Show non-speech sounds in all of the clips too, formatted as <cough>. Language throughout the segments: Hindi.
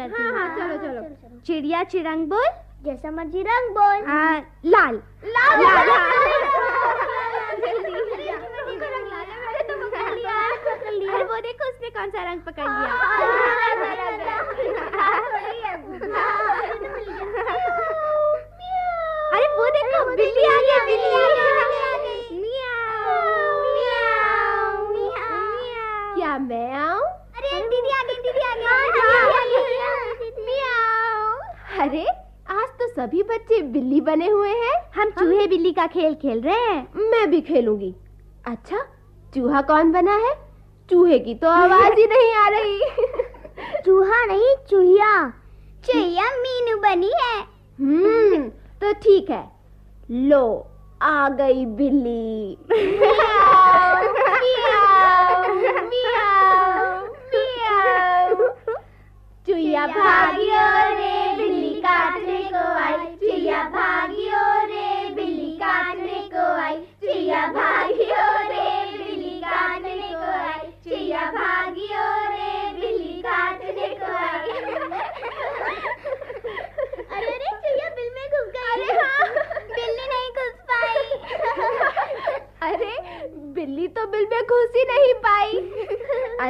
करती हूँ हाँ चलो चलो चिड़िया चिरंग बोल जैसा मर्ज़ी रंग बोल हाँ लाल लाल लाल अरे वो देखो उसने कौन सा रंग पकड़ लिया अरे वो देखो बिल्ली आ गया बिल्ली आ गया क्या मैं आऊँ अरे दीदी आ गई दीदी आ गई अरे आज तो सभी बिल्ली बने हुए हैं। हम चूहे बिल्ली का खेल खेल रहे हैं। मैं भी खेलूँगी। अच्छा चूहा कौन बना है? चूहे की तो आवाज़ ही नहीं आ रही। <laughs> चूहा नहीं चूहिया। चूहिया मीनू बनी है। हम्म <laughs> तो ठीक है। लो आ गई बिल्ली। <laughs>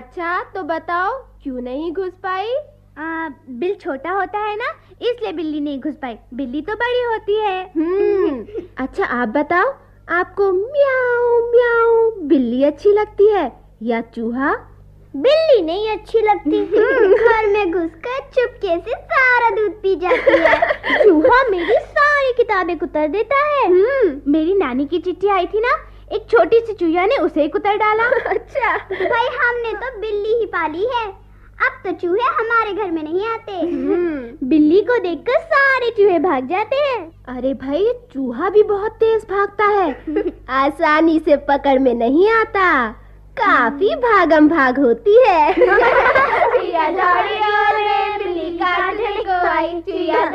अच्छा तो बताओ क्यों नहीं घुस पाई? आ, बिल छोटा होता है ना इसलिए बिल्ली नहीं घुस पाई। बिल्ली तो बड़ी होती है। हम्म अच्छा आप बताओ आपको म्याऊ म्याऊ बिल्ली अच्छी लगती है या चूहा? बिल्ली नहीं अच्छी लगती। घर में घुसकर चुपके से सारा दूध पी जाती है। <laughs> चूहा मेरी सारी किताबें कुतर देता है। हम्म। मेरी नानी की चिट्ठी आई थी ना एक छोटी सी चूहिया ने उसे कुतर डाला। <laughs> अच्छा। भाई हमने तो बिल्ली ही पाली है। अब तो चूहे हमारे घर में नहीं आते। हम्म। बिल्ली को देखकर सारे चूहे भाग जाते हैं। अरे भाई चूहा भी बहुत तेज भागता है। <laughs> आसानी से पकड़ में नहीं आता। काफ़ी भागम भाग होती है। <laughs> चिया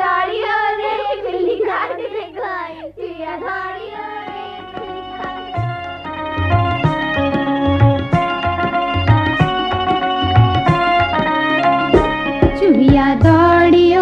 चूहिया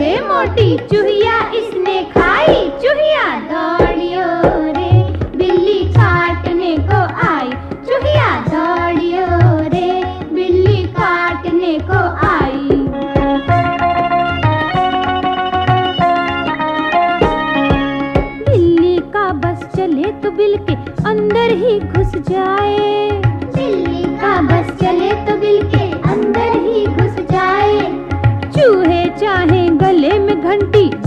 सबसे मोटी चूहिया इसने खाई। चूहिया दौड़ियो रे, बिल्ली काटने को आई। चूहिया दौड़ियो रे, बिल्ली काटने को आई ही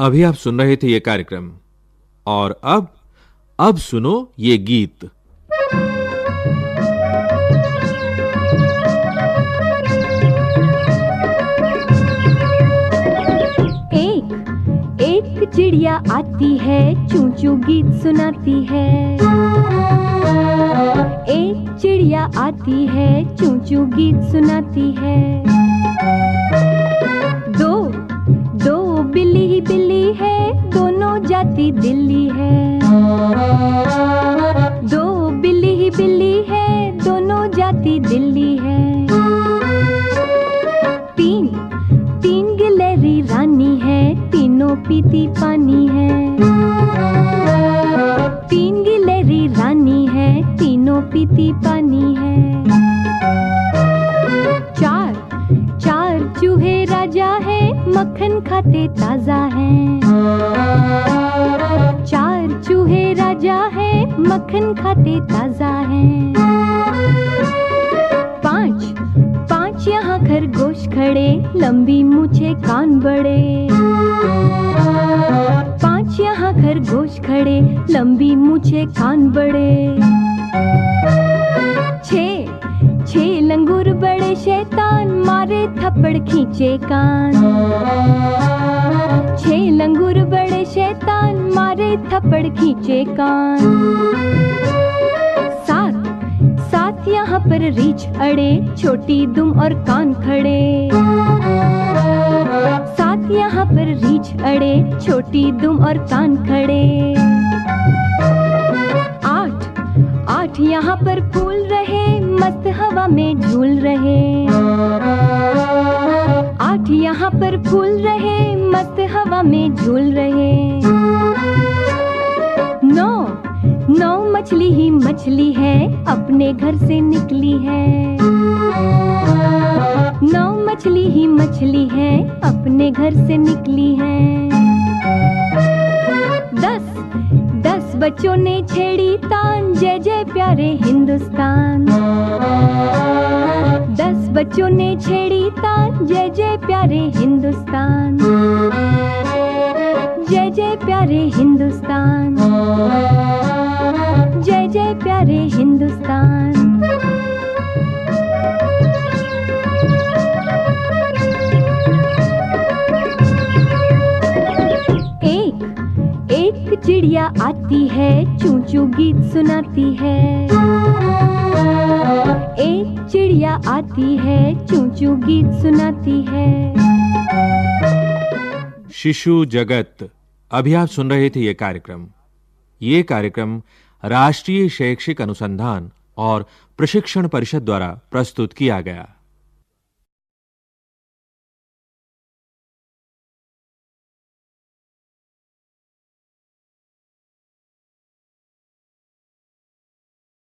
अभी आप सुन रहे थे ये कार्यक्रम। और अब अब सुनो ये गीत। एक एक चिड़िया आती है चू चू गीत सुनाती है। एक चिड़िया आती है चू चू गीत सुनाती है। ही, दोनों जाति दिल्ली है। दो बिल्ली ही बिल्ली है, दोनों जाति दिल्ली है। तीन तीन गिलहरी रानी है, तीनों पीती पानी खाते ताज़ा है। चार चूहे राजा है, मक्खन खाते ताज़ा है। पाँच पाँच यहाँ खरगोश खड़े, लंबी मुझे कान बड़े। पाँच यहाँ खरगोश खड़े, लंबी मुझे कान बड़े। छे छे मारे थप्पड़ खींचे कान। छे लंगूर बड़े शैतान मारे थप्पड़ खींचे कान। सात सात यहाँ पर रीछ अड़े, छोटी दुम और कान खड़े। सात यहाँ पर रीछ अड़े, छोटी दुम और कान खड़े। आठ आठ यहाँ पर फूल रहे, मस्त हवा में झूल रहे। यहाँ पर फूल रहे मस्त हवा में झूल रहे। नौ नौ मछली ही मछली है, अपने घर से निकली है। नौ मछली ही मछली है, अपने घर से निकली है। दस दस बच्चों ने छेड़ी तान, जय जय प्यारे हिंदुस्तान। दस बच्चों ने छेड़ी तान जय जय प्यारे हिंदुस्तान। जय जय प्यारे हिंदुस्तान। जय जय प्यारे हिंदुस्तान। एक एक चिड़िया आती है चू चू गीत सुनाती है। एक चिड़िया आती है चू चू गीत सुनाती है। शिशु जगत, अभी आप सुन रहे थे ये कार्यक्रम। ये कार्यक्रम राष्ट्रीय शैक्षिक अनुसंधान और प्रशिक्षण परिषद द्वारा प्रस्तुत किया गया।